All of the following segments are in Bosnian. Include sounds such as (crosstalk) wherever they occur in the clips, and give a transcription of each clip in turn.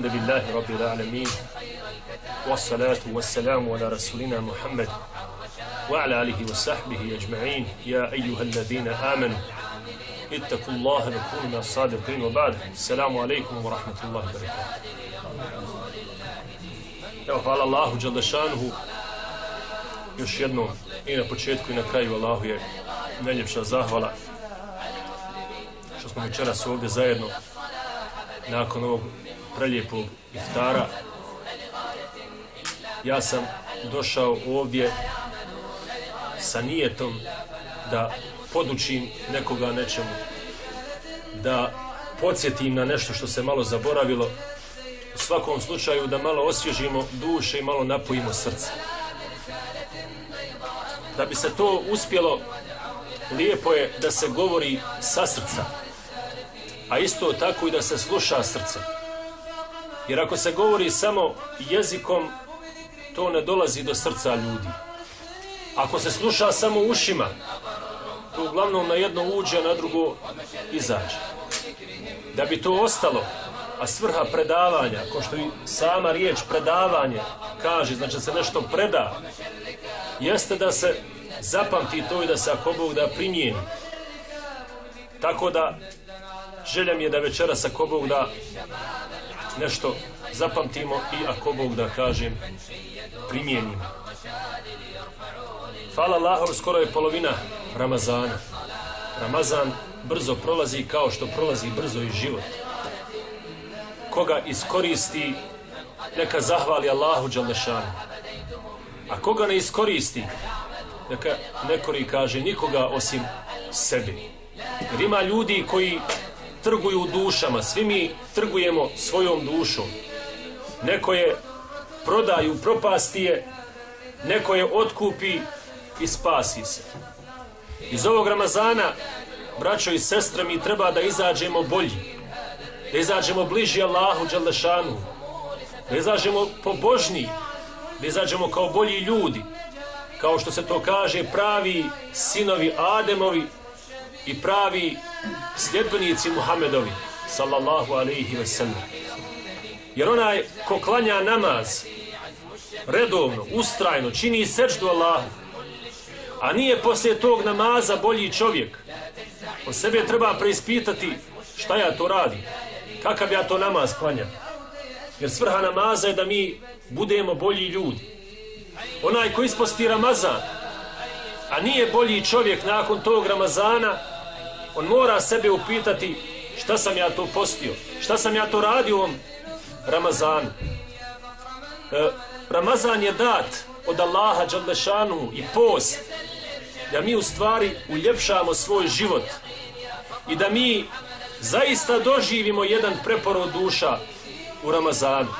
الحمد لله رب العالمين والصلاة والسلام على رسولنا محمد وعلى آله وصحبه أجمعين. يا أيها الذين آمنوا اتقوا الله وكونوا من الصادقين. وبعد السلام عليكم ورحمة الله وبركاته. Evo, hvala Allahu Đalešanuhu još jednom i na početku i na kraju Allahu je najljepša zahvala što smo večeras ovdje zajedno nakon ovog prelijepog iftara. Ja sam došao ovdje sa nijetom da podučim nekoga nečemu da podsjetim na nešto što se malo zaboravilo. U svakom slučaju da malo osvježimo duše i malo napojimo srce. Da bi se to uspjelo lijepo je da se govori sa srca a isto tako i da se sluša srce jer ako se govori samo jezikom to ne dolazi do srca ljudi ako se sluša samo ušima to uglavnom na jedno uđe na drugo izađe da bi to ostalo a svrha predavanja ko što i sama riječ predavanje kaže znači se nešto preda jeste da se zapamti to i da se ako Bog da primijeni. Tako da željam je da večera sa ako Bog da nešto zapamtimo i ako Bog da kažem primijenimo. Hvala Allahom, skoro je polovina Ramazana. Ramazan brzo prolazi kao što prolazi brzo i život. Koga iskoristi, neka zahvali Allahu Đalešanu. A koga ne iskoristi, neka nekori kaže nikoga osim sebi. Jer ima ljudi koji trguju dušama, svi mi trgujemo svojom dušom. Neko je prodaju, propasti je, neko je otkupi i spasi se. Iz ovog Ramazana, braćo i sestre, mi treba da izađemo bolji, da izađemo bliži Allahu Đalešanu, da izađemo pobožniji, da izađemo kao bolji ljudi, kao što se to kaže, pravi sinovi Ademovi i pravi sljedbenici Muhammedovi, sallallahu alaihi ve sellem. Jer onaj ko klanja namaz, redovno, ustrajno, čini sečdu Allahu, a nije poslije tog namaza bolji čovjek, o sebe treba preispitati šta ja to radim, kakav ja to namaz klanjam. Jer svrha namaza je da mi budemo bolji ljudi onaj ko isposti Ramazan, a nije bolji čovjek nakon tog Ramazana, on mora sebe upitati šta sam ja to postio, šta sam ja to radio u ovom Ramazanu. E, Ramazan je dat od Allaha Đalešanu i post da mi u stvari uljepšamo svoj život i da mi zaista doživimo jedan preporod duša u Ramazanu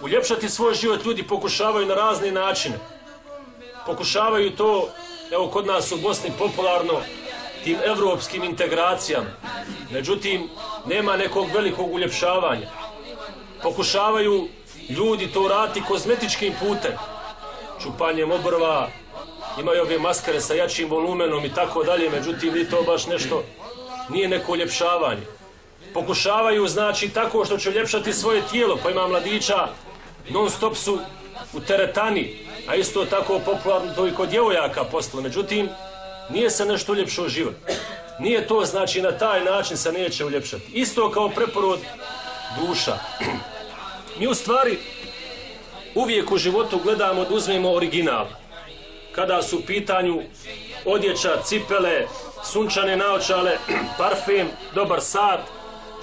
uljepšati svoj život ljudi pokušavaju na razne načine. Pokušavaju to, evo kod nas u Bosni popularno, tim evropskim integracijama. Međutim, nema nekog velikog uljepšavanja. Pokušavaju ljudi to rati kozmetičkim putem. Čupanjem obrva, imaju ove maskare sa jačim volumenom i tako dalje, međutim, ni to baš nešto nije neko uljepšavanje. Pokušavaju, znači, tako što će uljepšati svoje tijelo, pa ima mladića non stop su u teretani, a isto tako popularno to i kod djevojaka posle. Međutim, nije se nešto uljepšao život. Nije to, znači, na taj način se neće uljepšati. Isto kao preporod duša. Mi u stvari uvijek u životu gledamo da uzmemo original. Kada su u pitanju odjeća, cipele, sunčane naočale, (clears throat) parfem, dobar sat,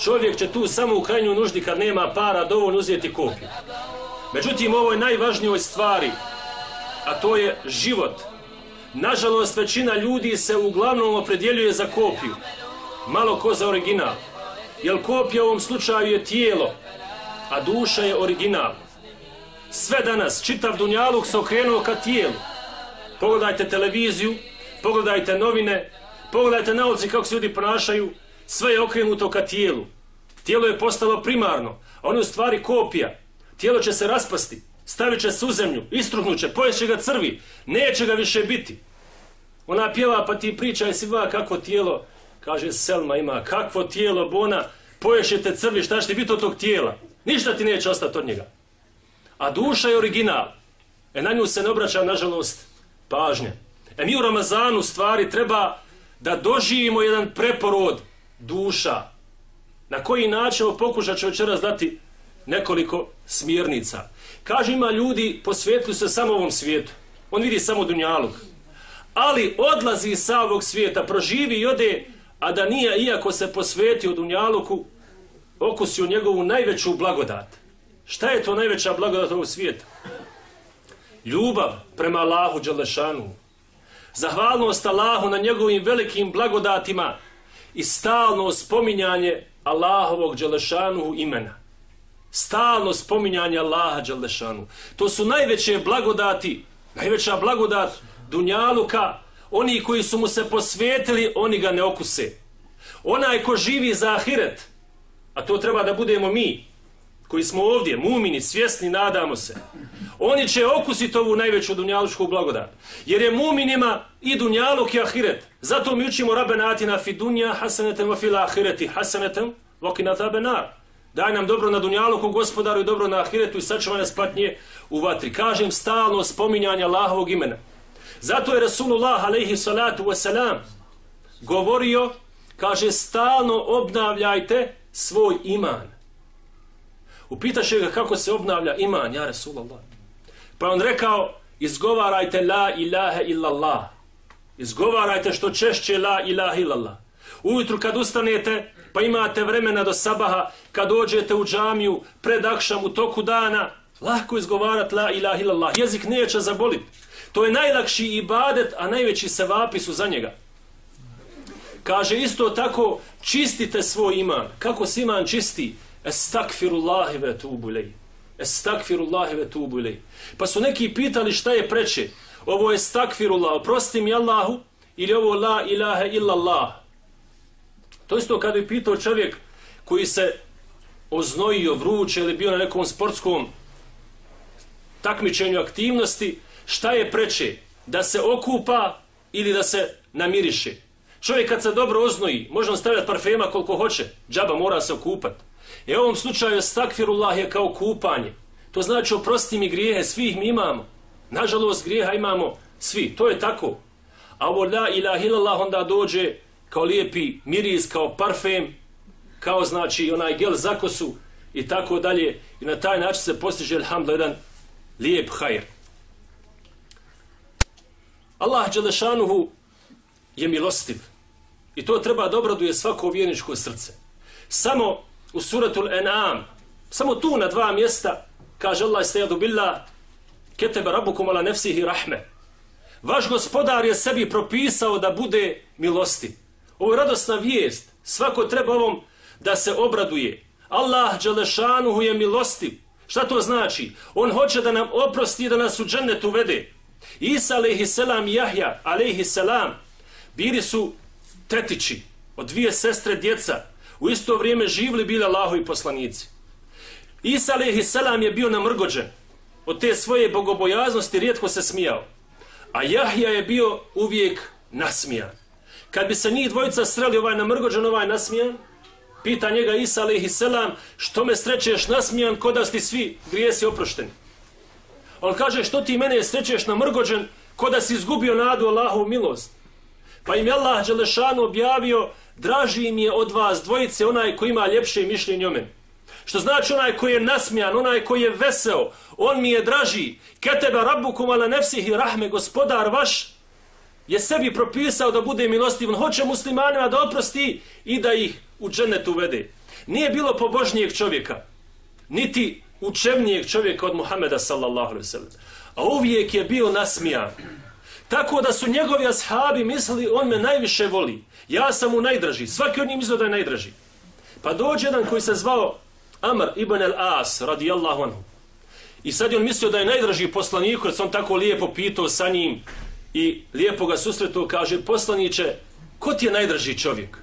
čovjek će tu samo u krajnju nuždi kad nema para dovoljno uzeti kopiju. Međutim, ovo je najvažnijoj stvari, a to je život. Nažalost, većina ljudi se uglavnom opredjeljuje za kopiju. Malo ko za original. Jer kopija u ovom slučaju je tijelo, a duša je original. Sve danas, čitav dunjaluk se okrenuo ka tijelu. Pogledajte televiziju, pogledajte novine, pogledajte nauci kako se ljudi ponašaju, sve je okrenuto ka tijelu. Tijelo je postalo primarno, ono je u stvari kopija tijelo će se raspasti, stavit će se u zemlju, istruhnut će, pojeće ga crvi, neće ga više biti. Ona pjeva pa ti pričaj si va kako tijelo, kaže Selma ima, kakvo tijelo bona, poješete crvi, šta će ti biti od tog tijela? Ništa ti neće ostati od njega. A duša je original. E na nju se ne obraća, nažalost, pažnje. E mi u Ramazanu stvari treba da doživimo jedan preporod duša. Na koji način pokušat ću večeras dati nekoliko smjernica. Kaže ima ljudi posvetili se samo ovom svijetu. On vidi samo dunjalog. Ali odlazi sa ovog svijeta, proživi i ode, a da nije, iako se posvetio dunjaluku, okusio njegovu najveću blagodat. Šta je to najveća blagodat ovog svijeta? Ljubav prema Allahu Đalešanu. Zahvalnost Allahu na njegovim velikim blagodatima i stalno spominjanje Allahovog Đalešanu imena. Stalno spominjanje Allaha Đalešanu. To su najveće blagodati, najveća blagodat Dunjaluka, oni koji su mu se posvetili, oni ga ne okuse. Onaj ko živi za ahiret, a to treba da budemo mi, koji smo ovdje, mumini, svjesni, nadamo se, oni će okusiti ovu najveću dunjalučku blagodat. Jer je muminima i dunjaluk i ahiret. Zato mi učimo rabenatina fi dunja hasanetem wa fil ahireti hasanetem wa tabe nar. Daj nam dobro na dunjaluku, gospodaru, i dobro na ahiretu i sačuvanje spatnje u vatri. Kažem stalno spominjanje Allahovog imena. Zato je Rasulullah alaihi salatu wasalam govorio, kaže, stalno obnavljajte svoj iman. Upitaše ga kako se obnavlja iman, ja Rasulullah. Pa on rekao, izgovarajte la ilaha illallah. Izgovarajte što češće la ilaha illallah. Ujutru kad ustanete, pa imate vremena do sabaha, kad dođete u džamiju, pred akšam, u toku dana, lahko izgovarat la ilaha illallah. Jezik neće zaboliti. To je najlakši ibadet, a najveći sevapi su za njega. Kaže isto tako, čistite svoj iman. Kako se iman čisti? Estakfirullahi ve tubu ilaj. Estakfirullahi ve tubu. Pa su neki pitali šta je preče. Ovo je estakfirullah, oprosti mi Allahu, ili ovo la ilaha illallah. To isto kada je pitao čovjek koji se oznojio vruće ili bio na nekom sportskom takmičenju aktivnosti, šta je preče? Da se okupa ili da se namiriše? Čovjek kad se dobro oznoji, može on stavljati parfema koliko hoće, džaba mora se okupat. I u ovom slučaju stakfirullah je kao kupanje. To znači oprosti mi grijehe, svih mi imamo. Nažalost grijeha imamo svi, to je tako. A ovo la ilaha illallah onda dođe kao lijepi miris, kao parfem, kao znači onaj gel za kosu i tako dalje. I na taj način se postiže, alhamdulillah, jedan lijep hajr. Allah Đelešanuhu je milostiv. I to treba da obraduje svako vjerničko srce. Samo u suratul En'am, samo tu na dva mjesta, kaže Allah istajadu billah, ketebe rabukum ala nefsihi rahme. Vaš gospodar je sebi propisao da bude milosti. Ovo je radosna vijest. Svako treba ovom da se obraduje. Allah Đelešanuhu je milostiv. Šta to znači? On hoće da nam oprosti da nas u džennet uvede. Isa alaihi selam i Jahja alaihi selam bili su tetići od dvije sestre djeca u isto vrijeme živli bili Allahovi poslanici. Isa alaihi selam je bio namrgođen od te svoje bogobojaznosti rijetko se smijao. A Jahja je bio uvijek nasmijan. Kad bi se njih dvojica sreli ovaj namrgođen, ovaj nasmijan, pita njega Isa alaihi selam što me srećeš nasmijan kod da svi grijesi oprošteni. On kaže što ti mene srećeš na mrgođen ko da si izgubio nadu Allahu milost. Pa im je Allah Đelešanu objavio draži im je od vas dvojice onaj ko ima ljepše mišljenje o meni. Što znači onaj koji je nasmijan, onaj koji je veseo, on mi je draži. Ketebe rabbukum ala nefsihi rahme, gospodar vaš je sebi propisao da bude milostiv. On hoće muslimanima da oprosti i da ih u džennet uvede. Nije bilo pobožnijeg čovjeka, niti učevnijeg čovjeka od Muhameda sallallahu alaihi sallam. A uvijek je bio nasmijan. Tako da su njegovi ashabi mislili on me najviše voli. Ja sam mu najdraži. Svaki od njih mislio da je najdraži. Pa dođe jedan koji se zvao Amr ibn al-As radijallahu anhu. I sad je on mislio da je najdraži poslanik, jer sam tako lijepo pitao sa njim i lijepo ga susretu kaže, poslaniće, ko ti je najdraži čovjek?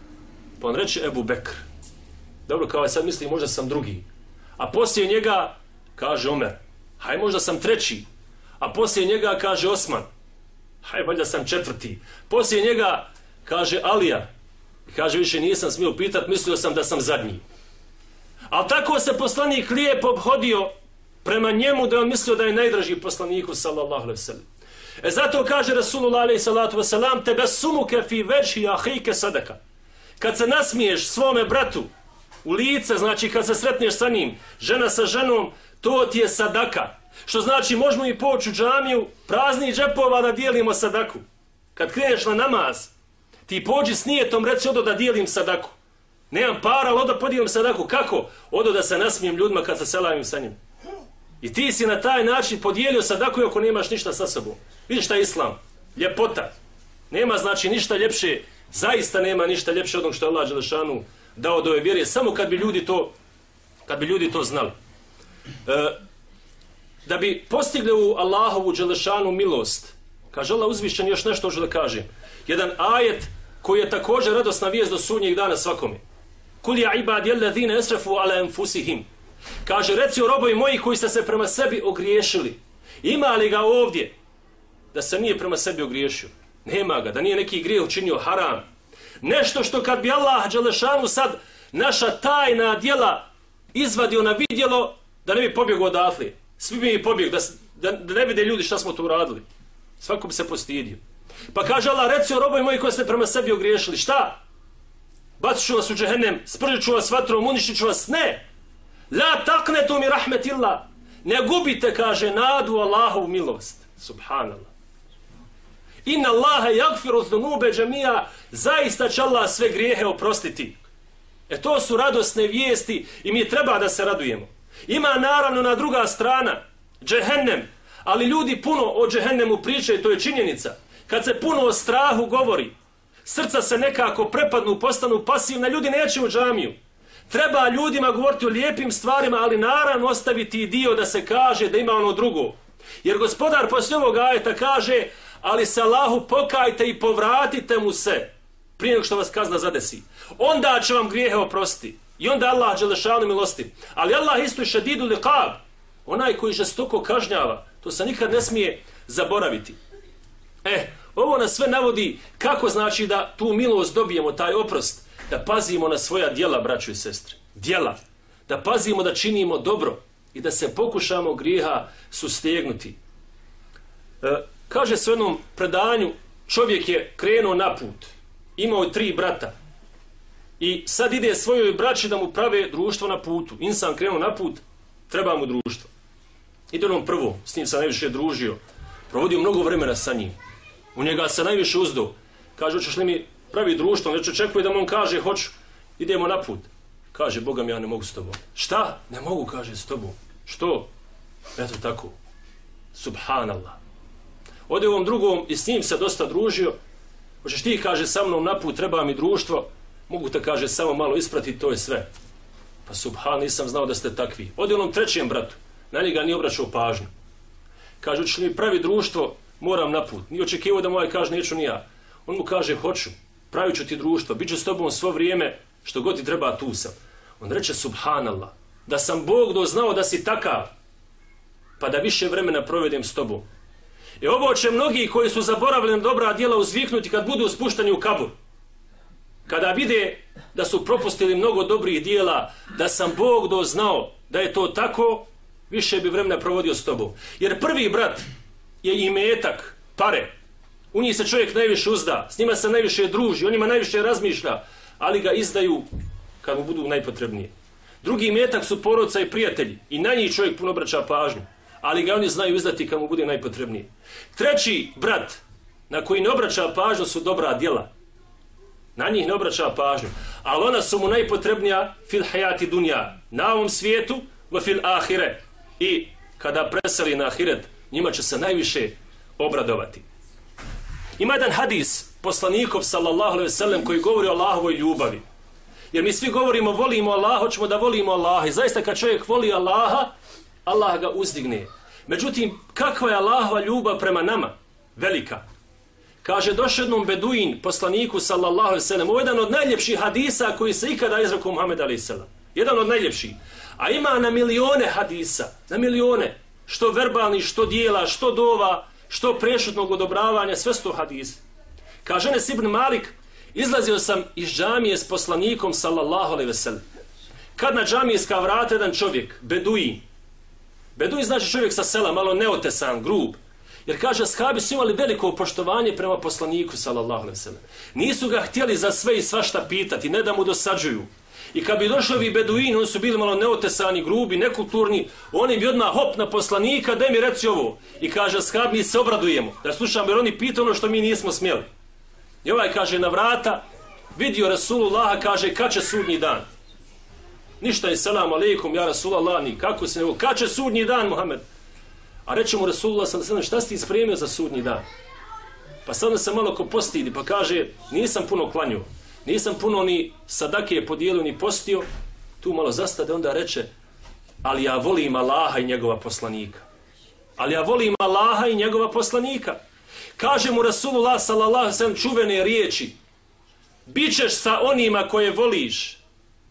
Pa on reče Ebu Bekr. Dobro, kao sad mislim, možda sam drugi. A poslije njega kaže Omer, haj možda sam treći. A poslije njega kaže Osman, haj valjda sam četvrti. Poslije njega kaže Alija, kaže više nisam smio pitat, mislio sam da sam zadnji. Ali tako se poslanik lijepo obhodio prema njemu da on mislio da je najdraži poslaniku sallallahu alaihi sallam. E zato kaže Rasulullah alaihi salatu wasalam tebe sumuke fi veći ahike sadaka. Kad se nasmiješ svome bratu u lice, znači kad se sretneš sa njim, žena sa ženom, to ti je sadaka. Što znači možemo i poći u džamiju prazni džepova da dijelimo sadaku. Kad kreneš na namaz, ti pođi s nijetom, reci odo da dijelim sadaku. Nemam para, ali odo podijelim sadaku. Kako? Odo da se nasmijem ljudima kad se selavim sa njim. I ti si na taj način podijelio sadaku ako nemaš ništa sa sobom. Vidiš šta je islam? Ljepota. Nema znači ništa ljepše, zaista nema ništa ljepše od onog što je Allah Đelešanu dao do ove vjere, samo kad bi ljudi to, kad bi ljudi to znali. E, da bi postigli u Allahovu Đelešanu milost, kaže Allah uzvišen još nešto što da kažem, Jedan ajet koji je također radosna vijest do sunnjeg dana svakome. Kul ja ibad jel ladhine esrefu ala enfusihim. Kaže, reci o robovi moji koji ste se prema sebi ogriješili. Ima li ga ovdje da se nije prema sebi ogriješio? Nema ga, da nije neki grijeh učinio haram. Nešto što kad bi Allah Đelešanu sad naša tajna djela izvadio na vidjelo, da ne bi pobjegao odatle. Svi bi mi pobjeg, da, da, da ne vide ljudi šta smo tu uradili. Svako bi se postidio. Pa kaže Allah, reci o robovi moji koji ste prema sebi ogriješili. Šta? Bacit ću vas u džehennem, spržit ću vas vatrom, uništit ću vas. Ne! La taknetu mi rahmetillah. Ne gubite, kaže, nadu Allahovu milost. Subhanallah. Inna Allahe jagfiru zunube džemija, zaista će Allah sve grijehe oprostiti. E to su radosne vijesti i mi treba da se radujemo. Ima naravno na druga strana, džehennem, ali ljudi puno o džehennemu pričaju, to je činjenica. Kad se puno o strahu govori, srca se nekako prepadnu, postanu pasivna, ljudi neće u džamiju. Treba ljudima govoriti o lijepim stvarima, ali naravno ostaviti dio da se kaže da ima ono drugo. Jer gospodar poslije ovog ajeta kaže, ali se Allahu pokajte i povratite mu se prije nego što vas kazna zadesi. Onda će vam grijehe oprostiti. I onda Allah će milosti. Ali Allah isto je šedidu liqab. Onaj koji žestoko kažnjava. To se nikad ne smije zaboraviti. E, ovo nas sve navodi kako znači da tu milost dobijemo, taj oprost da pazimo na svoja dijela, braćo i sestre. Dijela. Da pazimo da činimo dobro i da se pokušamo grijeha sustegnuti. E, kaže se u jednom predanju, čovjek je krenuo na put. Imao je tri brata. I sad ide svojoj braći da mu prave društvo na putu. Insan krenuo na put, treba mu društvo. Ide onom prvo, s njim se najviše družio. Provodio mnogo vremena sa njim. U njega se najviše uzdo. Kaže, hoćeš li mi pravi društvo, već očekuje da mu on kaže, hoću, idemo na put. Kaže, Boga mi ja ne mogu s tobom. Šta? Ne mogu, kaže, s tobom. Što? Eto tako. Subhanallah. Ode ovom drugom i s njim se dosta družio. Hoćeš ti, kaže, sa mnom na put, treba mi društvo. Mogu te, kaže, samo malo isprati, to je sve. Pa subhan, nisam znao da ste takvi. Ode onom trećem bratu. Na njega nije obraćao pažnju. Kaže, hoćeš mi pravi društvo, moram na put. Nije očekivao da moj kaže, neću ni ja. On mu kaže, hoću pravit ću ti društvo, bit ću s tobom svo vrijeme, što god ti treba, tu sam. On reče, subhanallah, da sam Bog doznao da si takav, pa da više vremena provedem s tobom. I ovo će mnogi koji su zaboravili dobra djela uzviknuti kad budu spušteni u kabur. Kada vide da su propustili mnogo dobrih dijela, da sam Bog doznao da je to tako, više bi vremena provodio s tobom. Jer prvi brat je imetak, pare, U njih se čovjek najviše uzda, s njima se najviše druži, onima najviše razmišlja, ali ga izdaju kad mu budu najpotrebnije. Drugi metak su porodca i prijatelji i na njih čovjek puno obraća pažnju, ali ga oni znaju izdati kad mu bude najpotrebnije. Treći brat na koji ne obraća pažnju su dobra djela. Na njih ne obraća pažnju, ali ona su mu najpotrebnija fil hayati dunja, na ovom svijetu, va fil ahire. I kada preseli na ahiret, njima će se najviše obradovati. Ima jedan hadis poslanikov sallallahu alejhi ve sellem koji govori o Allahovoj ljubavi. Jer mi svi govorimo volimo Allaha, hoćemo da volimo Allaha. I zaista kad čovjek voli Allaha, Allah ga uzdigne. Međutim, kakva je Allahova ljubav prema nama? Velika. Kaže, došao jednom beduin poslaniku sallallahu alejhi ve sellem, ovo je jedan od najljepših hadisa koji se ikada izrekao Muhammed alejhi selam. Jedan od najljepših. A ima na milione hadisa, na milione, što verbalni, što dijela, što dova, što prešutnog odobravanja, sve sto hadise. Kaže Nes ibn Malik, izlazio sam iz džamije s poslanikom, sallallahu alaihi veselim. kad na džamijska vrata jedan čovjek, beduji, beduji znači čovjek sa sela, malo neotesan, grub, jer kaže, shabi su imali veliko poštovanje prema poslaniku, sallallahu alaihi sallam. Nisu ga htjeli za sve i svašta pitati, ne da mu dosađuju. I kad bi došli ovi beduini, oni su bili malo neotesani, grubi, nekulturni, oni bi odmah hop na poslanika, da mi reci ovo. I kaže, shab, mi se obradujemo. Da slušam, jer oni pitaju ono što mi nismo smjeli. I ovaj kaže, na vrata, vidio Rasulullah, kaže, kad će sudnji dan? Ništa je, selam alejkum, ja Rasulullah, ni kako se nego, kad će sudnji dan, Muhammed? A reče mu Rasulullah, sam sam, šta si ti spremio za sudnji dan? Pa sad se malo ko postidi, pa kaže, nisam puno klanio nisam puno ni sadake podijelio ni postio, tu malo zastade, onda reče, ali ja volim Allaha i njegova poslanika. Ali ja volim Allaha i njegova poslanika. Kaže mu Rasulullah sallallahu sallam čuvene riječi, Bićeš sa onima koje voliš.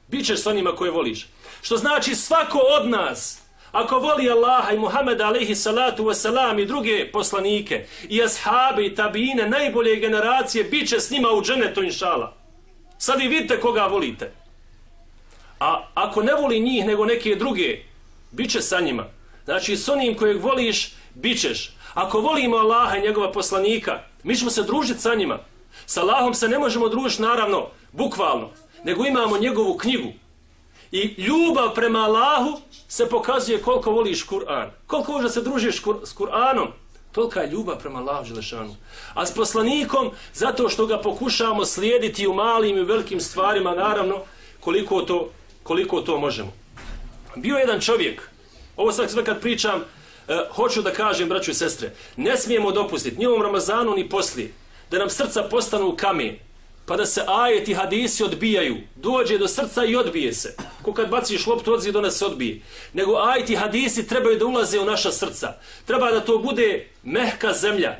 Bićeš sa onima koje voliš. Što znači svako od nas, ako voli Allaha i Muhammeda alaihi salatu wasalam i druge poslanike, i ashabe i tabine, najbolje generacije, bit će s njima u dženetu inšala. Sad i vidite koga volite. A ako ne voli njih nego neke druge, bit će sa njima. Znači s onim kojeg voliš, bit ćeš. Ako volimo Allaha i njegova poslanika, mi ćemo se družiti sa njima. Sa Allahom se ne možemo družiti naravno, bukvalno, nego imamo njegovu knjigu. I ljubav prema Allahu se pokazuje koliko voliš Kur'an. Koliko možda se družiš s Kur'anom, Tolika je ljubav prema Allahu Želešanu. A s poslanikom, zato što ga pokušavamo slijediti u malim i velikim stvarima, naravno, koliko to, koliko to možemo. Bio jedan čovjek, ovo sad sve kad pričam, eh, hoću da kažem, braću i sestre, ne smijemo dopustiti, ni ovom Ramazanu, ni poslije, da nam srca postanu kamen, pa da se ajeti hadisi odbijaju, dođe do srca i odbije se. Ko kad baciš loptu odziv, do nas se odbije. Nego ajeti hadisi trebaju da ulaze u naša srca. Treba da to bude mehka zemlja,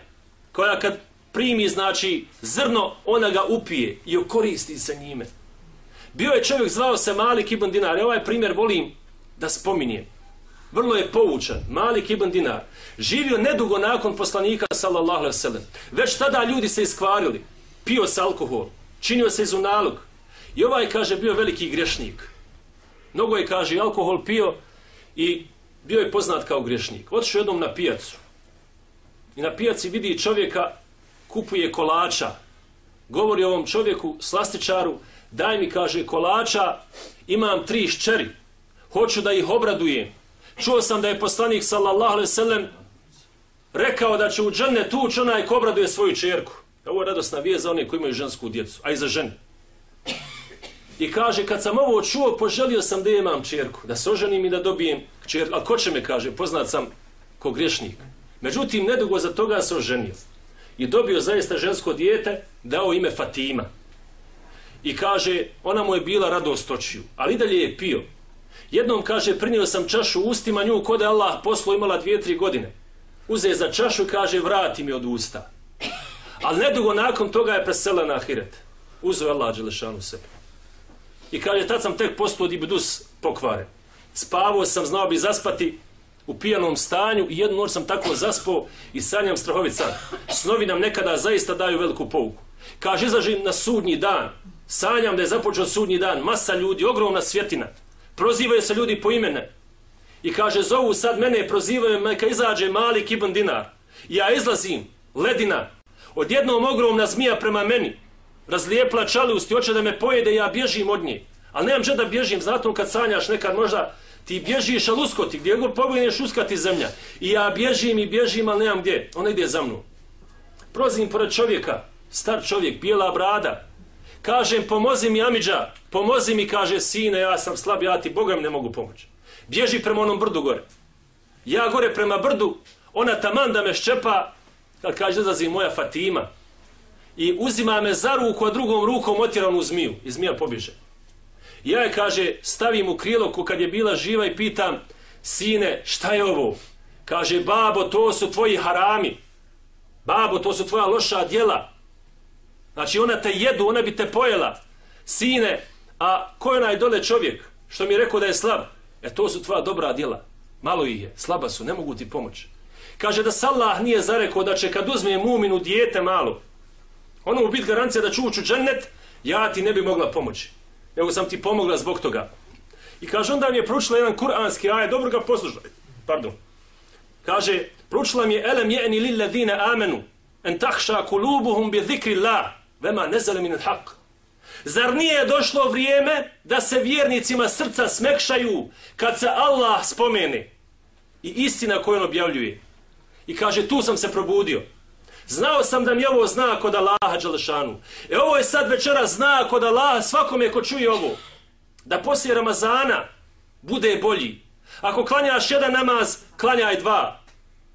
koja kad primi, znači, zrno, ona ga upije i okoristi se njime. Bio je čovjek, zvao se Malik ibn Dinar. Ja ovaj primjer volim da spominjem. Vrlo je poučan. Malik ibn Dinar. Živio nedugo nakon poslanika, sallallahu alaihi sallam. Već tada ljudi se iskvarili. Pio se alkohol činio se izunalog. I ovaj, kaže, bio veliki grešnik. Mnogo je, kaže, alkohol pio i bio je poznat kao grešnik. Otišao jednom na pijacu. I na pijaci vidi čovjeka, kupuje kolača. Govori ovom čovjeku, slastičaru, daj mi, kaže, kolača, imam tri ščeri. Hoću da ih obradujem. Čuo sam da je poslanik, sallallahu alaihi sallam, rekao da će u džene tuć onaj ko obraduje svoju čerku. Ovo je radosna vijest za one koji imaju žensku djecu, a i za žene. I kaže, kad sam ovo čuo, poželio sam da imam čerku, da se oženim i da dobijem čerku. A ko će me, kaže, poznat sam ko grešnik. Međutim, nedugo za toga se oženio. I dobio zaista žensko dijete, dao ime Fatima. I kaže, ona mu je bila radost očiju, ali dalje je pio. Jednom kaže, prinio sam čašu ustima, nju kod Allah poslo imala dvije, tri godine. Uze za čašu kaže, vrati mi od usta. Ali nedugo nakon toga je presela na Ahiret. Uzeo je Allah Đelešanu sebe. I kaže, tad sam tek postao od Ibdus pokvare. Spavao sam, znao bi zaspati u pijanom stanju i jednu noć sam tako zaspao i sanjam strahovit san. Snovi nam nekada zaista daju veliku pouku. Kaže, izlažim na sudnji dan. Sanjam da je započeo sudnji dan. Masa ljudi, ogromna svjetina. Prozivaju se ljudi po imene. I kaže, zovu sad mene, prozivaju me, ka izađe mali kibon dinar. Ja izlazim, ledina, odjednom ogromna zmija prema meni, razlijepla čalusti, hoće da me pojede, ja bježim od nje. Ali nemam že da bježim, zato kad sanjaš nekad možda ti bježiš, ali uskoti, gdje god pogodineš uskati zemlja. I ja bježim i bježim, ali nemam gdje. Ona ide za mnom. Prozim pored čovjeka, star čovjek, bijela brada. Kažem, pomozi mi Amidža, pomozi mi, kaže, sine, ja sam slab, ja ti Bogom ne mogu pomoći. Bježi prema onom brdu gore. Ja gore prema brdu, ona taman da me ščepa, kad kaže izlazi moja Fatima i uzima me za ruku, a drugom rukom otjera onu zmiju i zmija pobiže. Ja je, kaže, stavim u krilo ko kad je bila živa i pitam, sine, šta je ovo? Kaže, babo, to su tvoji harami. Babo, to su tvoja loša djela. Znači, ona te jedu, ona bi te pojela. Sine, a ko je onaj dole čovjek što mi je rekao da je slab? E, to su tvoja dobra djela. Malo ih je, slaba su, ne mogu ti pomoći. Kaže da Salah nije zarekao da će kad uzme muminu dijete malo, ono mu biti garancija da ću ući u džennet, ja ti ne bi mogla pomoći. Nego sam ti pomogla zbog toga. I kaže, onda mi je proučila jedan kuranski aje, dobro ga poslušaj. Pardon. Kaže, proučila mi je, elem je'ni lilladina amenu, en tahša kulubuhum bi zikri la, vema nezale min haq. Zar nije došlo vrijeme da se vjernicima srca smekšaju kad se Allah spomene i istina koju on objavljuje? I kaže, tu sam se probudio. Znao sam da mi ovo zna kod Allaha Đalešanu. E ovo je sad večera zna kod Allaha svakome ko čuje ovo. Da poslije Ramazana bude bolji. Ako klanjaš jedan namaz, klanjaj dva.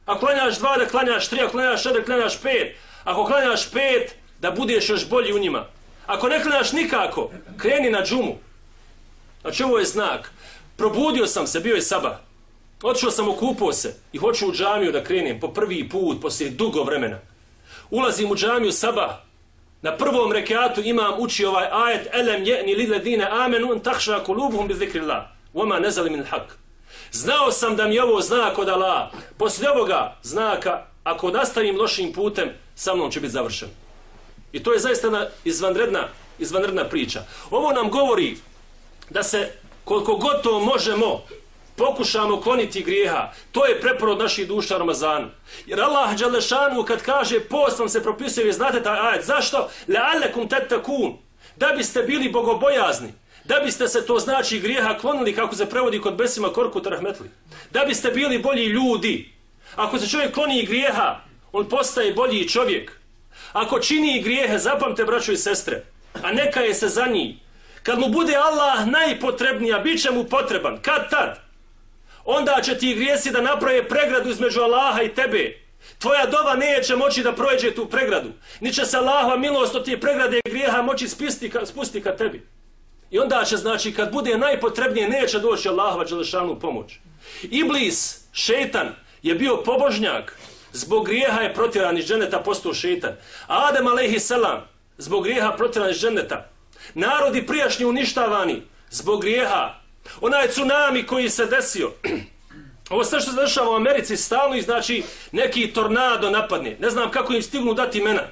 Ako klanjaš dva, da klanjaš tri. Ako klanjaš jedan, klanjaš pet. Ako klanjaš pet, da budeš još bolji u njima. Ako ne klanjaš nikako, kreni na džumu. Znači ovo je znak. Probudio sam se, bio je sabah. Otišao sam, okupao se i hoću u džamiju da krenem po prvi put, poslije dugo vremena. Ulazim u džamiju Saba. Na prvom rekiatu imam uči ovaj ajet Elem je'ni li ledine amenu en tahša kulubuhum bi zikri Allah. Oma nezali min hak. Znao sam da mi ovo znak od Allah. Poslije ovoga znaka, ako nastavim lošim putem, sa mnom će biti završen. I to je zaista izvanredna, izvanredna priča. Ovo nam govori da se koliko god to možemo pokušamo kloniti grijeha. To je preporod naših duša Ramazanu. Jer Allah Đalešanu kad kaže post vam se propisuje, znate taj ajet. Zašto? Le'alekum tettakun. Da biste bili bogobojazni. Da biste se to znači grijeha klonili kako se prevodi kod Besima Korku Rahmetli. Da biste bili bolji ljudi. Ako se čovjek kloni grijeha, on postaje bolji čovjek. Ako čini grijehe, zapamte braćo i sestre, a neka je se za njih. Kad mu bude Allah najpotrebnija, bit će mu potreban. Kad tad? Onda će ti grijesi da naprave pregradu između Allaha i tebe. Tvoja doba neće moći da prođe tu pregradu. Ni će se Allahova milost od tije pregrade grijeha moći spusti ka, spusti ka tebi. I onda će, znači, kad bude najpotrebnije, neće doći Allahova Đelešanu pomoć. Iblis, šetan, je bio pobožnjak. Zbog grijeha je protiran iz dženeta, postao šetan. Adem, alaihi selam, zbog grijeha protiran iz dženeta. Narodi prijašnji uništavani, zbog grijeha Onaj tsunami koji se desio, ovo sve što se dešava u Americi, stalno i znači neki tornado napadne. Ne znam kako im stignu dati imena.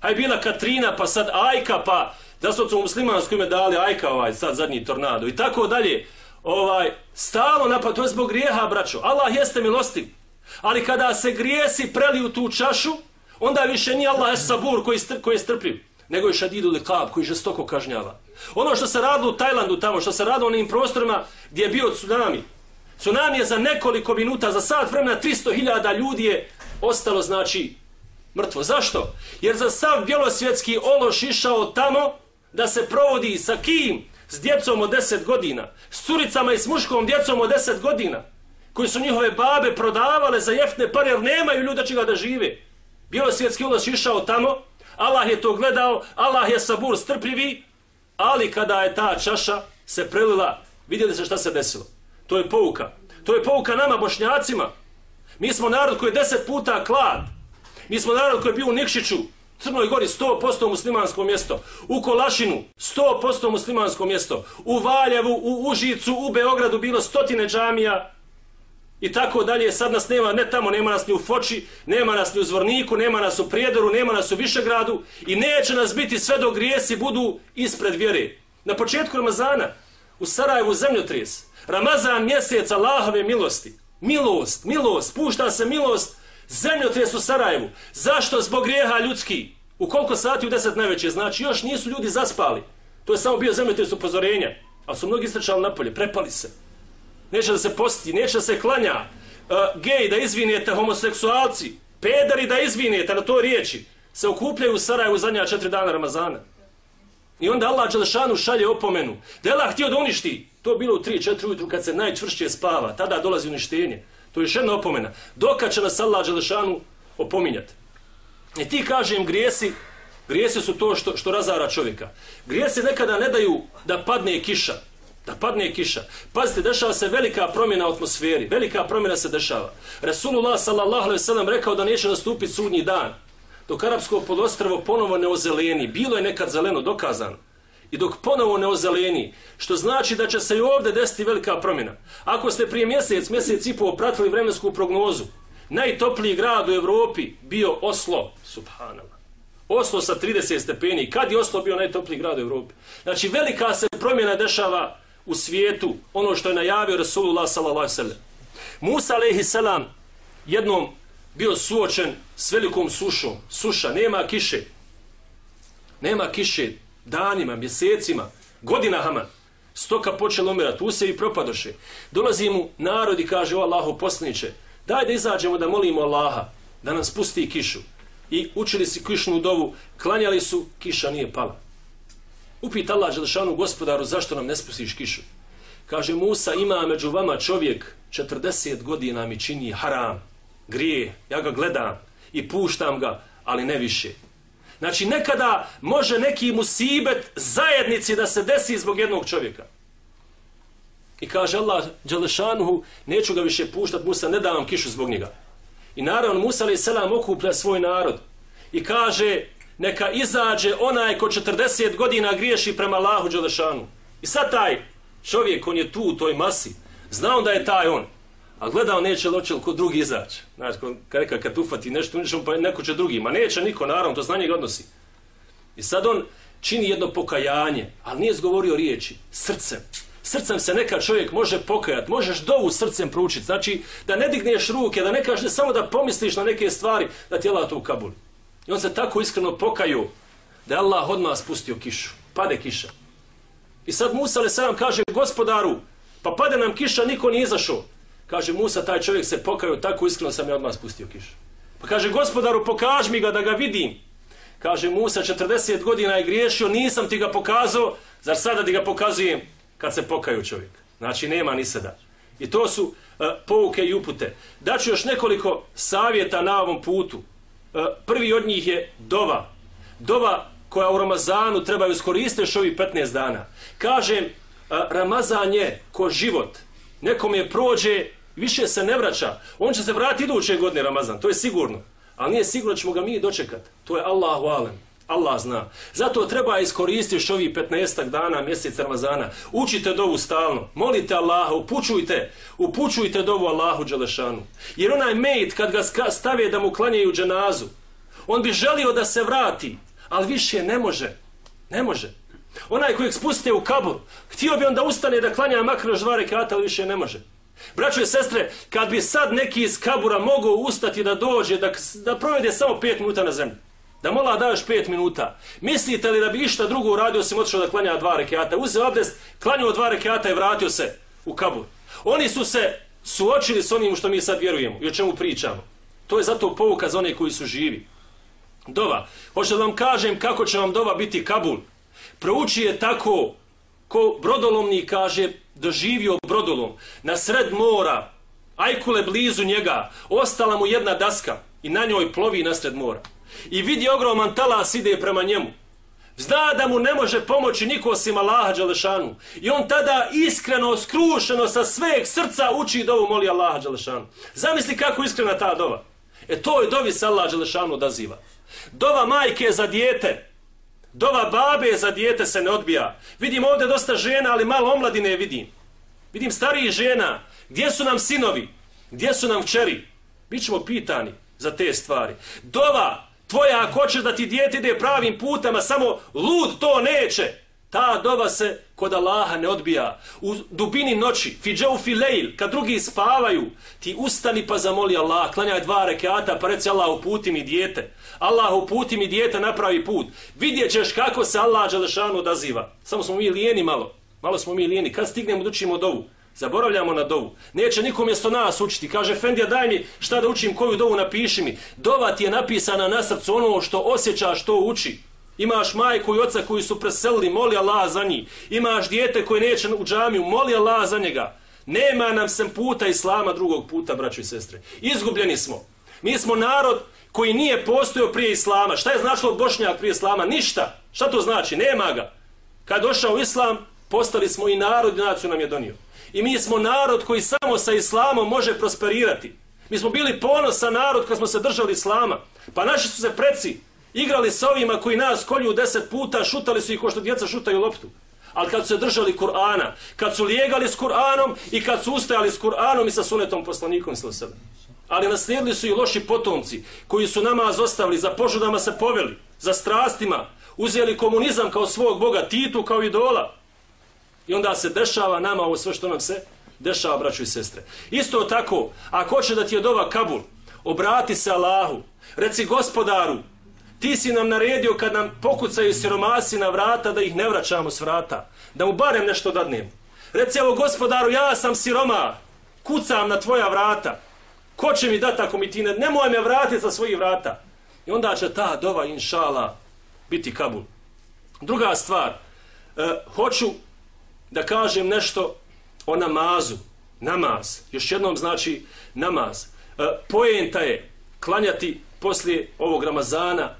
Aj bila Katrina, pa sad Ajka, pa da su u muslimanskoj ime dali Ajka, ovaj, sad zadnji tornado. I tako dalje. Ovaj, stalno napad, to je zbog grijeha, braćo. Allah jeste milostiv. Ali kada se grijesi preli u tu čašu, onda više nije Allah es sabur koji, str koji je strpljiv, nego je šadidu likab koji žestoko kažnjava. Ono što se radilo u Tajlandu tamo, što se radilo onim prostorima gdje je bio tsunami. Tsunami je za nekoliko minuta, za sat vremena 300.000 ljudi je ostalo, znači, mrtvo. Zašto? Jer za sav bjelosvjetski ološ išao tamo da se provodi sa kim? S djecom od 10 godina. S curicama i s muškom djecom od 10 godina. Koji su njihove babe prodavale za jeftne pare, jer nemaju ljuda čega da žive. Bjelosvjetski ološ išao tamo, Allah je to gledao, Allah je sabur strpljivi, Ali kada je ta čaša se prelila, vidjeli se šta se desilo. To je pouka. To je pouka nama, bošnjacima. Mi smo narod koji je deset puta klad. Mi smo narod koji je bio u Nikšiću, Crnoj gori 100% muslimansko mjesto, u Kolašinu 100% muslimansko mjesto, u Valjevu, u Užicu, u Beogradu bilo stotine džamija, I tako dalje, sad nas nema, ne tamo, nema nas ni u Foči, nema nas ni u Zvorniku, nema nas u Prijedoru, nema nas u Višegradu i neće nas biti sve dok grijesi budu ispred vjere. Na početku Ramazana, u Sarajevu zemljotres, Ramazan mjesec Allahove milosti, milost, milost, pušta se milost, zemljotres u Sarajevu. Zašto? Zbog grijeha ljudski. U koliko sati u deset najveće? Znači, još nisu ljudi zaspali. To je samo bio zemljotres upozorenja. Ali su mnogi istračali napolje, prepali se neće da se posti, neće da se klanja, uh, gej da izvinete homoseksualci, pedari da izvinete na to riječi, se okupljaju u Sarajevu zadnja četiri dana Ramazana. I onda Allah Đelešanu šalje opomenu. Da je Allah htio da uništi. To je bilo u 3-4 ujutru kad se najčvršće spava. Tada dolazi uništenje. To je još jedna opomena. Doka će nas Allah Đelešanu opominjati. I e, ti kažem grijesi, grijesi su to što, što razara čovjeka. Grijesi nekada ne daju da padne kiša da padne kiša. Pazite, dešava se velika promjena u atmosferi. Velika promjena se dešava. Rasulullah sallallahu alejhi ve sellem rekao da neće nastupiti sudnji dan. Dok arapsko polostrvo ponovo ne ozeleni. Bilo je nekad zeleno, dokazano. I dok ponovo ne ozeleni, što znači da će se i ovdje desiti velika promjena. Ako ste prije mjesec, mjesec i pol pratili vremensku prognozu, najtopliji grad u Evropi bio Oslo, subhanallah. Oslo sa 30 stepeni. Kad je Oslo bio najtopliji grad u Evropi? Znači, velika se promjena dešava u svijetu ono što je najavio Rasulullah s.a.v. Musa a.s. jednom bio suočen s velikom sušom. Suša, nema kiše. Nema kiše danima, mjesecima, godinama. Stoka počela umirati, usevi propadoše. Dolazi mu narod i kaže, o Allahu poslaniće, daj da izađemo da molimo Allaha, da nam spusti kišu. I učili si kišnu dovu, klanjali su, kiša nije pala. Upita Allah Želešanu gospodaru, zašto nam ne spustiš kišu? Kaže, Musa ima među vama čovjek, 40 godina mi čini haram, grije, ja ga gledam i puštam ga, ali ne više. Znači, nekada može neki musibet zajednici da se desi zbog jednog čovjeka. I kaže Allah Đelešanuhu, neću ga više puštat, Musa, ne davam kišu zbog njega. I naravno, Musa li selam okuplja svoj narod i kaže, neka izađe onaj ko 40 godina griješi prema Allahu Đelešanu. I sad taj čovjek, on je tu u toj masi, zna on da je taj on. A gleda on neće loće ko drugi izaći. Znači, kad reka, kad ufati nešto, uničemo, pa neko će drugi. Ma neće niko, naravno, to znanje ga odnosi. I sad on čini jedno pokajanje, ali nije zgovorio riječi, srcem. Srcem se neka čovjek može pokajat, možeš dovu srcem proučiti. Znači, da ne digneš ruke, da ne kažeš samo da pomisliš na neke stvari, da ti Allah to ukabuli. I on se tako iskreno pokaju da je Allah odmah spustio kišu. Pade kiša. I sad Musa ali sam kaže gospodaru, pa pade nam kiša, niko nije izašao. Kaže Musa, taj čovjek se pokaju, tako iskreno sam je odmah spustio kišu. Pa kaže gospodaru, pokaž mi ga da ga vidim. Kaže Musa, 40 godina je griješio, nisam ti ga pokazao, zar sada ti ga pokazujem kad se pokaju čovjek. Znači nema ni sada. I to su uh, pouke i upute. Daću još nekoliko savjeta na ovom putu. E, prvi od njih je dova. Dova koja u Ramazanu trebaju iskoristiti još ovih 15 dana. Kažem, e, Ramazan je ko život. Nekom je prođe, više se ne vraća. On će se vratiti iduće godine Ramazan, to je sigurno. Ali nije sigurno ćemo ga mi dočekati. To je Allahu alem. Allah zna. Zato treba iskoristiti što ovi 15 dana, mjesec Ramazana. Učite dovu stalno. Molite Allaha, upućujte. Upućujte dovu Allahu Đelešanu. Jer onaj mejt, kad ga stave da mu klanjaju dženazu, on bi želio da se vrati, ali više ne može. Ne može. Onaj kojeg spustite u kabur, htio bi on da ustane da klanja makro dva rekata, ali više ne može. Braćo i sestre, kad bi sad neki iz kabura mogao ustati da dođe, da, da provede samo pet minuta na zemlji, da mola daješ pet minuta. Mislite li da bi išta drugo uradio osim otišao da klanja dva rekiata? Uzeo abdest, klanjao dva rekiata i vratio se u kabur. Oni su se suočili s onim što mi sad vjerujemo i o čemu pričamo. To je zato povuka za one koji su živi. Dova. Hoće da vam kažem kako će vam dova biti Kabul. Prouči je tako ko brodolomni kaže doživio brodolom na sred mora ajkule blizu njega ostala mu jedna daska i na njoj plovi na sred mora i vidi ogroman talas ide prema njemu. Zna da mu ne može pomoći niko osim Allaha Đalešanu. I on tada iskreno, skrušeno sa sveg srca uči dovu moli Allaha Đalešanu. Zamisli kako iskrena ta dova. E to je dovi se Allaha Đalešanu odaziva. Dova majke za dijete. Dova babe za dijete se ne odbija. Vidim ovdje dosta žena, ali malo omladine vidim. Vidim starije žena. Gdje su nam sinovi? Gdje su nam čeri? Bićemo pitani za te stvari. Dova tvoja ako hoćeš da ti dijete ide pravim putama, samo lud to neće. Ta doba se kod Allaha ne odbija. U dubini noći, fiđau filejl, kad drugi spavaju, ti ustani pa zamoli Allah, klanjaj dva rekata, pa reci Allah uputi mi dijete. Allah uputi mi dijete, napravi put. Vidjet ćeš kako se Allah Đelešanu odaziva. Samo smo mi lijeni malo. Malo smo mi lijeni. Kad stignemo da učimo dovu? Zaboravljamo na dovu. Neće nikom mjesto nas učiti. Kaže, Fendija, daj mi šta da učim, koju dovu napiši mi. Dova ti je napisana na srcu ono što osjećaš, to uči. Imaš majku i oca koji su preselili, moli Allah za njih. Imaš dijete koje neće u džamiju, moli Allah za njega. Nema nam sem puta islama drugog puta, braćo i sestre. Izgubljeni smo. Mi smo narod koji nije postojao prije islama. Šta je značilo Bošnjak prije islama? Ništa. Šta to znači? Nema ga. Kad došao islam, postali smo i narod i naciju nam je donio. I mi smo narod koji samo sa islamom može prosperirati. Mi smo bili ponosan narod kad smo se držali islama. Pa naši su se preci igrali sa ovima koji nas kolju deset puta, šutali su ih ko što djeca šutaju loptu. Ali kad su se držali Kur'ana, kad su lijegali s Kur'anom i kad su ustajali s Kur'anom i sa sunetom poslanikom sve sebe. Ali naslijedili su i loši potomci koji su namaz zostavili, za požudama se poveli, za strastima, uzeli komunizam kao svog boga, Titu kao idola, I onda se dešava nama ovo sve što nam se dešava, braćo i sestre. Isto tako, ako hoće da ti je dova Kabul, obrati se Allahu, reci gospodaru, ti si nam naredio kad nam pokucaju siromasi na vrata da ih ne vraćamo s vrata, da mu barem nešto dadnem. Reci evo gospodaru, ja sam siroma, kucam na tvoja vrata, ko će mi dati ako mi ti ne, nemoj me vratiti za svojih vrata. I onda će ta dova, inšala, biti Kabul. Druga stvar, e, hoću da kažem nešto o namazu. Namaz. Još jednom znači namaz. E, poenta je klanjati poslije ovog Ramazana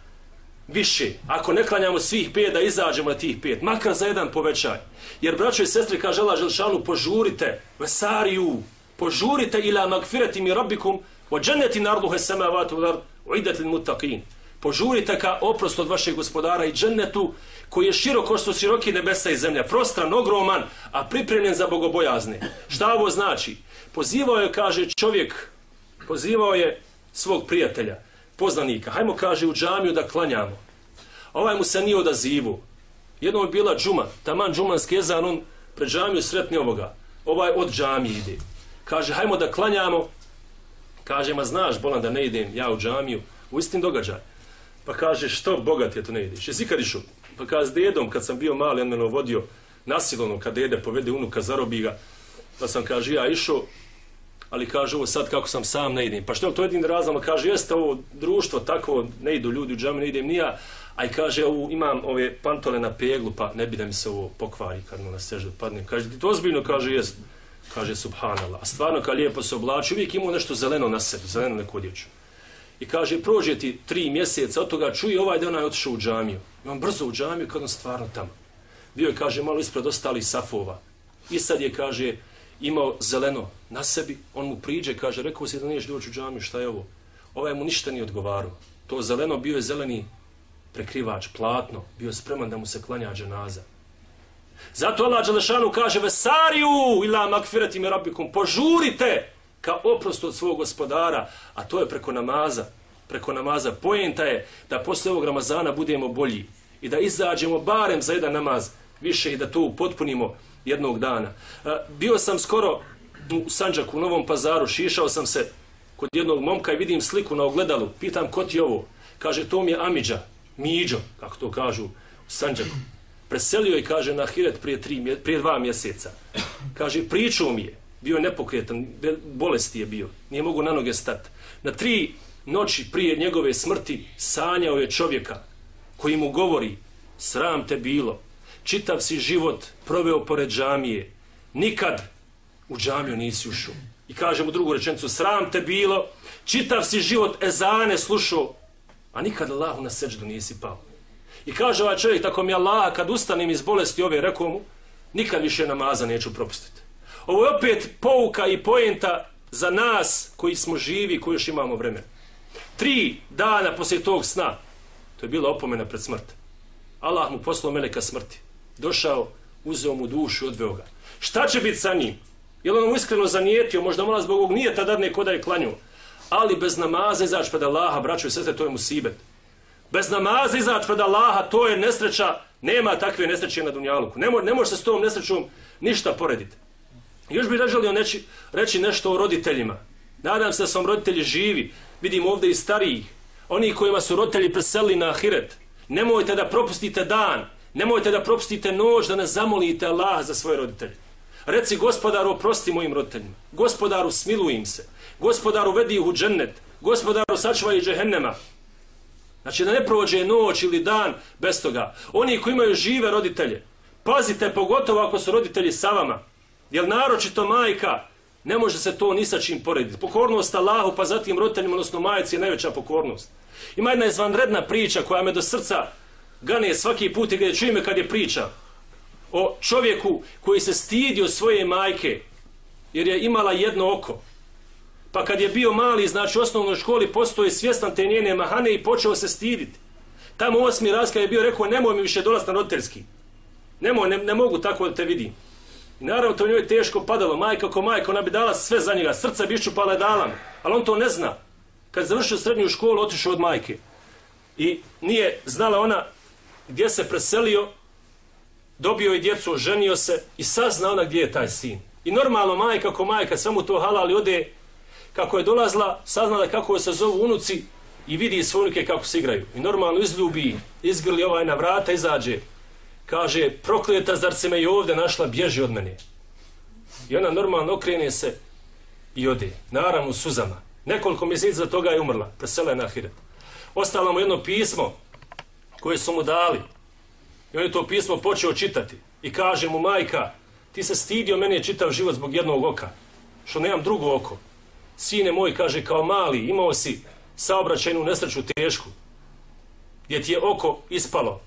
više. Ako ne klanjamo svih pet, da izađemo na tih pet. Makar za jedan povećaj. Jer braćo i sestre, kaže Allah Želšanu, požurite, vesariju, požurite ila magfiratim mi rabbikum, o dženeti narduhe samavatu, o ideti mutaqin požurite ka oprost od vašeg gospodara i džennetu koji je široko što široki nebesa i zemlja, prostran, ogroman, a pripremljen za bogobojazne. Šta ovo znači? Pozivao je, kaže čovjek, pozivao je svog prijatelja, poznanika, hajmo kaže u džamiju da klanjamo. Ovaj mu se nije odazivu. Jednom je bila džuma, taman džumanski jezan, on pred džamiju sretni ovoga. Ovaj od džamije ide. Kaže, hajmo da klanjamo. Kaže, ma znaš, bolan da ne idem ja u džamiju. U istim događaj. Pa kaže, što bogat je to ne ideš? Jesi ikad išao? Pa kada s dedom, kad sam bio mali, on me vodio nasilno, kad dede povede unuka, zarobi ga. Pa sam, kaže, ja išao, ali kaže, ovo sad kako sam sam ne idem. Pa što je to jedin razlom? Kaže, jeste ovo društvo, tako ne idu ljudi u džami, ne idem nija. A i kaže, ovu, imam ove pantole na peglu, pa ne bi da mi se ovo pokvari kad mu na sežu padnem. Kaže, ti to ozbiljno, kaže, jest. Kaže, subhanallah. A stvarno, kad lijepo se oblači, uvijek imao nešto zeleno na sebi, zeleno neku odjeću. I kaže, prođe ti tri mjeseca od toga, čuje ovaj da onaj otišao u džamiju. I on brzo u džamiju kad on stvarno tamo. Bio je, kaže, malo ispred ostalih safova. I sad je, kaže, imao zeleno na sebi. On mu priđe, kaže, rekao si da niješ doći u džamiju, šta je ovo? Ovaj mu ništa nije odgovarao. To zeleno bio je zeleni prekrivač, platno. Bio spreman da mu se klanja dženaza. Zato Allah Đelešanu kaže, Vesariju ila makfirati mi rabbikum, požurite ka oprostu od svog gospodara, a to je preko namaza. Preko namaza. Pojenta je da posle ovog Ramazana budemo bolji i da izađemo barem za jedan namaz više i da to potpunimo jednog dana. E, bio sam skoro u Sanđaku, u Novom pazaru, šišao sam se kod jednog momka i vidim sliku na ogledalu. Pitam, ko ti ovo? Kaže, to mi je Amidža, Miđo, kako to kažu u Sanđaku. Preselio je, kaže, na Hiret prije, tri, prije dva mjeseca. Kaže, pričao mi je bio je nepokretan, bolesti je bio, nije mogu na noge stati. Na tri noći prije njegove smrti sanjao je čovjeka koji mu govori, sram te bilo, čitav si život proveo pored džamije, nikad u džamiju nisi ušao. I kaže mu drugu rečenicu, sram te bilo, čitav si život ezane slušao, a nikad Allahu na seđu nisi pao. I kaže ovaj čovjek, tako mi Allah, kad ustanem iz bolesti ove, rekao mu, nikad više namaza neću propustiti. Ovo je opet pouka i poenta za nas koji smo živi, koji još imamo vremena. Tri dana poslije tog sna, to je bila opomena pred smrt. Allah mu poslao meleka smrti. Došao, uzeo mu dušu odveo ga. Šta će biti sa njim? Je li on iskreno zanijetio? Možda mola zbog ovog nije tada neko da je klanio. Ali bez namaza izaći pred Allaha, braćo i sestre, to je musibet. Bez namaza izaći pred Allaha, to je nesreća. Nema takve nesreće na Dunjaluku. Ne, mo ne može se s tom nesrećom ništa porediti. Još bih želio neći, reći nešto o roditeljima. Nadam se da sam roditelji živi. Vidim ovdje i starijih. Oni kojima su roditelji preselili na ahiret. Nemojte da propustite dan. Nemojte da propustite noć da ne zamolite Allah za svoje roditelje. Reci gospodaru oprosti mojim roditeljima. Gospodaru smiluj im se. Gospodaru vedi ih u džennet. Gospodaru sačuvaj ih džehennema. Znači da ne prođe noć ili dan bez toga. Oni koji imaju žive roditelje. Pazite pogotovo ako su roditelji sa vama. Jer naročito majka, ne može se to ni sa čim porediti. Pokornost Allahu, pa zatim roditeljima, odnosno majici, je najveća pokornost. Ima jedna izvanredna priča koja me do srca gane svaki put i gdje čujem me kad je priča o čovjeku koji se stidio svoje majke jer je imala jedno oko. Pa kad je bio mali, znači u osnovnoj školi, postoje svjestan te njene mahane i počeo se stiditi. Tamo osmi raz kad je bio rekao, nemoj mi više dolaz na roditeljski. Nemoj, ne, ne mogu tako da te vidim. I naravno to njoj teško padalo. Majka ko majka, ona bi dala sve za njega. Srca bi iščupala dala Ali on to ne zna. Kad završio srednju školu, otišao od majke. I nije znala ona gdje se preselio, dobio je djecu, oženio se i sazna ona gdje je taj sin. I normalno majka ko majka samo to halali ode kako je dolazla, saznala kako se zovu unuci i vidi svoje unuke kako se igraju. I normalno izljubi, izgrli ovaj na vrata, izađe. Kaže, prokleta, zar se me i ovdje našla, bježi od mene. I ona normalno okrene se i ode. Naravno, suzama. Nekoliko mjeseci za toga je umrla. Presela je na Ahiret. Ostalo mu jedno pismo koje su mu dali. I on je to pismo počeo čitati. I kaže mu, majka, ti se stidio meni čitav život zbog jednog oka. Što nemam drugo oko. Sine moj, kaže, kao mali, imao si saobraćajnu nesreću tešku. Gdje ti je oko ispalo.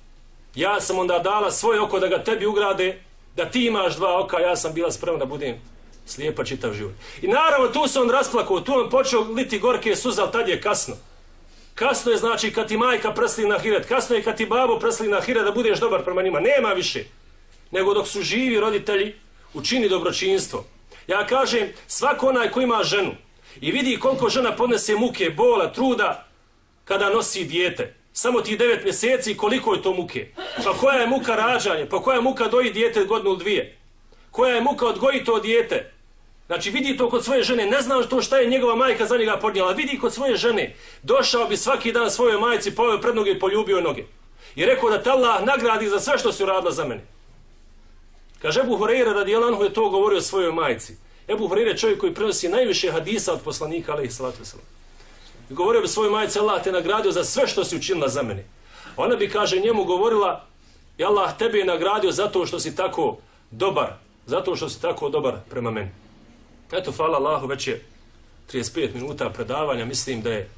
Ja sam onda dala svoje oko da ga tebi ugrade, da ti imaš dva oka, ja sam bila spremna da budem slijepa čitav život. I naravno, tu se on rasplakao, tu on počeo liti gorke suze, ali tad je kasno. Kasno je znači kad ti majka presli na hiret, kasno je kad ti babo presli na hiret da budeš dobar prema njima, nema više. Nego dok su živi roditelji, učini dobročinstvo. Ja kažem, svako onaj ko ima ženu i vidi koliko žena podnese muke, bola, truda kada nosi dijete, samo ti devet mjeseci koliko je to muke. Pa koja je muka rađanje, pa koja je muka doji dijete godinu ili dvije. Koja je muka odgoji to dijete, Znači vidi to kod svoje žene, ne znam to šta je njegova majka za njega podnijela, vidi kod svoje žene, došao bi svaki dan svojoj majici, poveo pred noge i poljubio noge. I rekao da te Allah nagradi za sve što si uradila za mene. Kaže Ebu Horeira radi Jelanhu je to govorio svojoj majici. Ebu Horeira je čovjek koji prenosi najviše hadisa od poslanika, ali i salatu wasalam. Govorio bi svojoj majici, Allah te nagradio za sve što si učinila za mene. Ona bi, kaže, njemu govorila, i Allah tebe je nagradio zato što si tako dobar, zato što si tako dobar prema meni. Eto, hvala Allahu, već je 35 minuta predavanja, mislim da je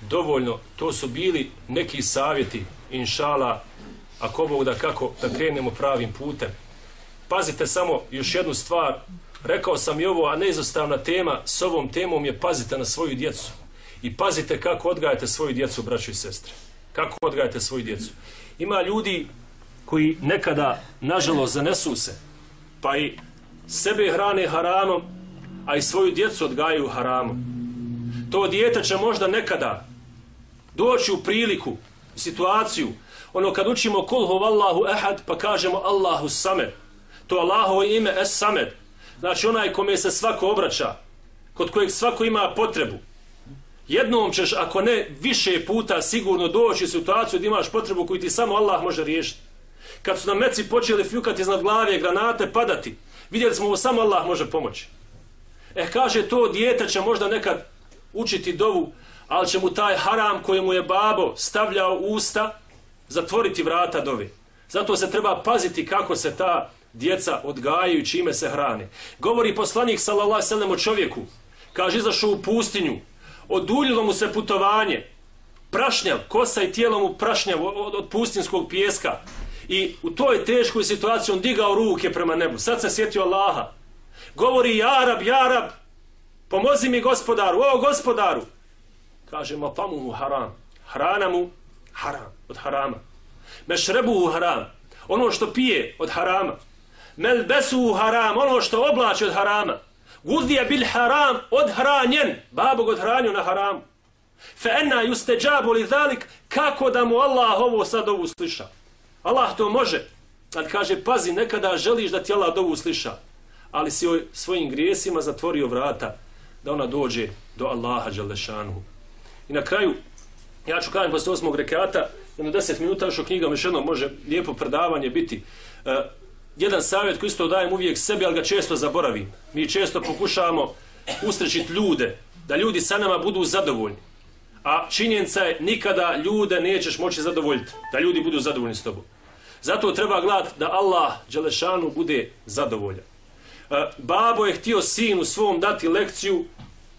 dovoljno. To su bili neki savjeti, inšala, ako Bog da kako, da krenemo pravim putem. Pazite samo još jednu stvar, rekao sam i ovo, a neizostavna tema s ovom temom je pazite na svoju djecu. I pazite kako odgajate svoju djecu, braćo i sestre. Kako odgajate svoju djecu. Ima ljudi koji nekada, nažalost, zanesu se, pa i sebe hrane haramom, a i svoju djecu odgajaju haramom. To dijete će možda nekada doći u priliku, situaciju, ono kad učimo kul huvallahu ehad, pa kažemo Allahu samed. To Allahovo ime es samed. Znači onaj kome se svako obraća, kod kojeg svako ima potrebu. Jednom ćeš, ako ne više puta, sigurno doći u situaciju da imaš potrebu koju ti samo Allah može riješiti. Kad su na meci počeli fjukati iznad glave, granate padati, vidjeli smo ovo samo Allah može pomoći. E kaže to dijete će možda nekad učiti dovu, ali će mu taj haram koji mu je babo stavljao usta zatvoriti vrata dovi. Zato se treba paziti kako se ta djeca odgajaju i čime se hrane. Govori poslanik sallallahu sallam o čovjeku. Kaže izašao u pustinju, oduljilo mu se putovanje, prašnjav, kosa i tijelo mu prašnjav od, od pustinskog pijeska. I u toj teškoj situaciji on digao ruke prema nebu. Sad se sjetio Allaha govori Jarab, Jarab, pomozi mi gospodaru, o gospodaru. Kaže, ma pamu haram, hrana mu haram, od harama. Mešrebu haram, ono što pije od harama. Melbesu haram, ono što oblači od harama. Gudija bil haram, odhranjen, babog odhranio na haramu. Fe ena juste džabu li zalik, kako da mu Allah ovo sad ovu sliša. Allah to može. Ali kaže, pazi, nekada želiš da ti Allah ovu sliša ali si joj svojim grijesima zatvorio vrata da ona dođe do Allaha Đalešanu. I na kraju, ja ću kažem posle osmog rekata, jedno deset minuta još o knjigama još jedno može lijepo predavanje biti. Uh, jedan savjet koji isto dajem uvijek sebi, ali ga često zaboravim. Mi često pokušavamo ustrećiti ljude, da ljudi sa nama budu zadovoljni. A činjenica je, nikada ljude nećeš moći zadovoljiti, da ljudi budu zadovoljni s tobom. Zato treba gledati da Allah Đelešanu bude zadovoljan. E, babo je htio sinu svom dati lekciju,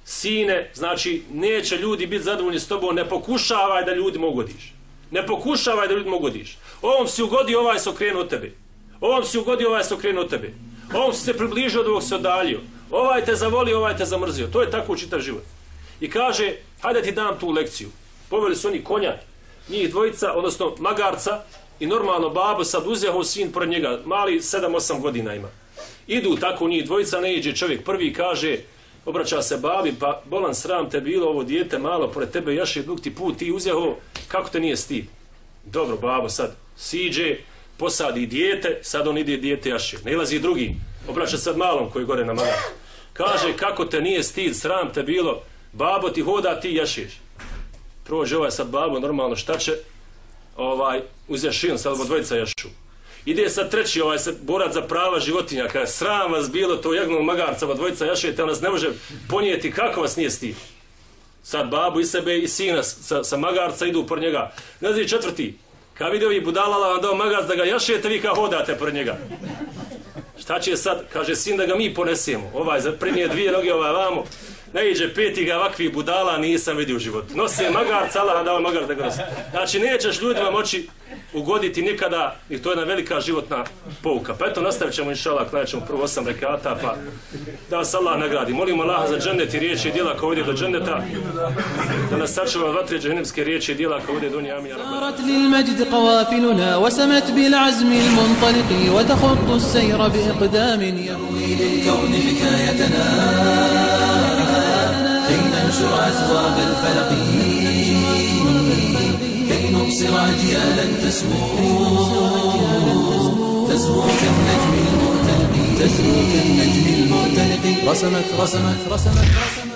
sine, znači neće ljudi biti zadovoljni s tobom, ne pokušavaj da ljudi mogu odiš. Ne pokušavaj da ljudi mogu odiš. Ovom si ugodio, ovaj se okrenuo tebe. Ovom si ugodio, ovaj se okrenuo tebe. Ovom si se približio od ovog se odaljio. Ovaj te zavolio, ovaj te zamrzio. To je tako čitav život. I kaže, hajde ti dam tu lekciju. Poveli su oni konja, njih dvojica, odnosno magarca, i normalno babo sad uzeo sin pored njega, mali 7-8 godina ima. Idu tako njih dvojica, ne iđe čovjek prvi kaže, obraća se babi, pa bolan sram te bilo ovo dijete malo, pored tebe jaši dug ti put, ti uzeo, kako te nije stid? Dobro, babo, sad siđe, posadi dijete, sad on ide dijete jaše. Ne ilazi drugi, obraća sad malom koji gore na magar. Kaže, kako te nije stid, sram te bilo, babo ti hoda, ti jašiš. Prođe ovaj sad babo, normalno šta će, ovaj, uz jašin, sad bo dvojica jašu. Ide sad treći ovaj sad borac za prava životinja, kada sram vas bilo to jagnog magarca, ba dvojica jašete, on nas ne može ponijeti kako vas nije stid. Sad babu i sebe i sina sa, sa magarca idu por njega. Ne znači četvrti, kad vidi ovi budalala vam dao magaz da ga jašete, vi kad hodate pored njega. Šta će sad? Kaže, sin da ga mi ponesemo. Ovaj za prednije dvije noge, ovaj vamo. Naiđe petiga ovakvih budala nisam vidio u životu. Nose magarca, Allah dao magarca da ga nosi. Znači, nećeš ljudima moći ugoditi nikada i to je jedna velika životna pouka. Pa eto, nastavit ćemo inšala, klanjat ćemo prvo osam rekata, pa da vas Allah nagradi. Molim Allah za džennet i riječi i djela kao do dženneta, da nas sačuva dva vatre džennemske riječi i dijela kao ovdje do njami. Sarat lil majd qawafiluna, wasamat bil azmi il wa sejra bi iqdamin, kauni hikajatana. ننشر أزواج الفلق كي نبصر أجيالا تسمو تسمو كالنجم المؤتلق تسمو كالنجم المؤتلق رسمت رسمت رسمت, رسمت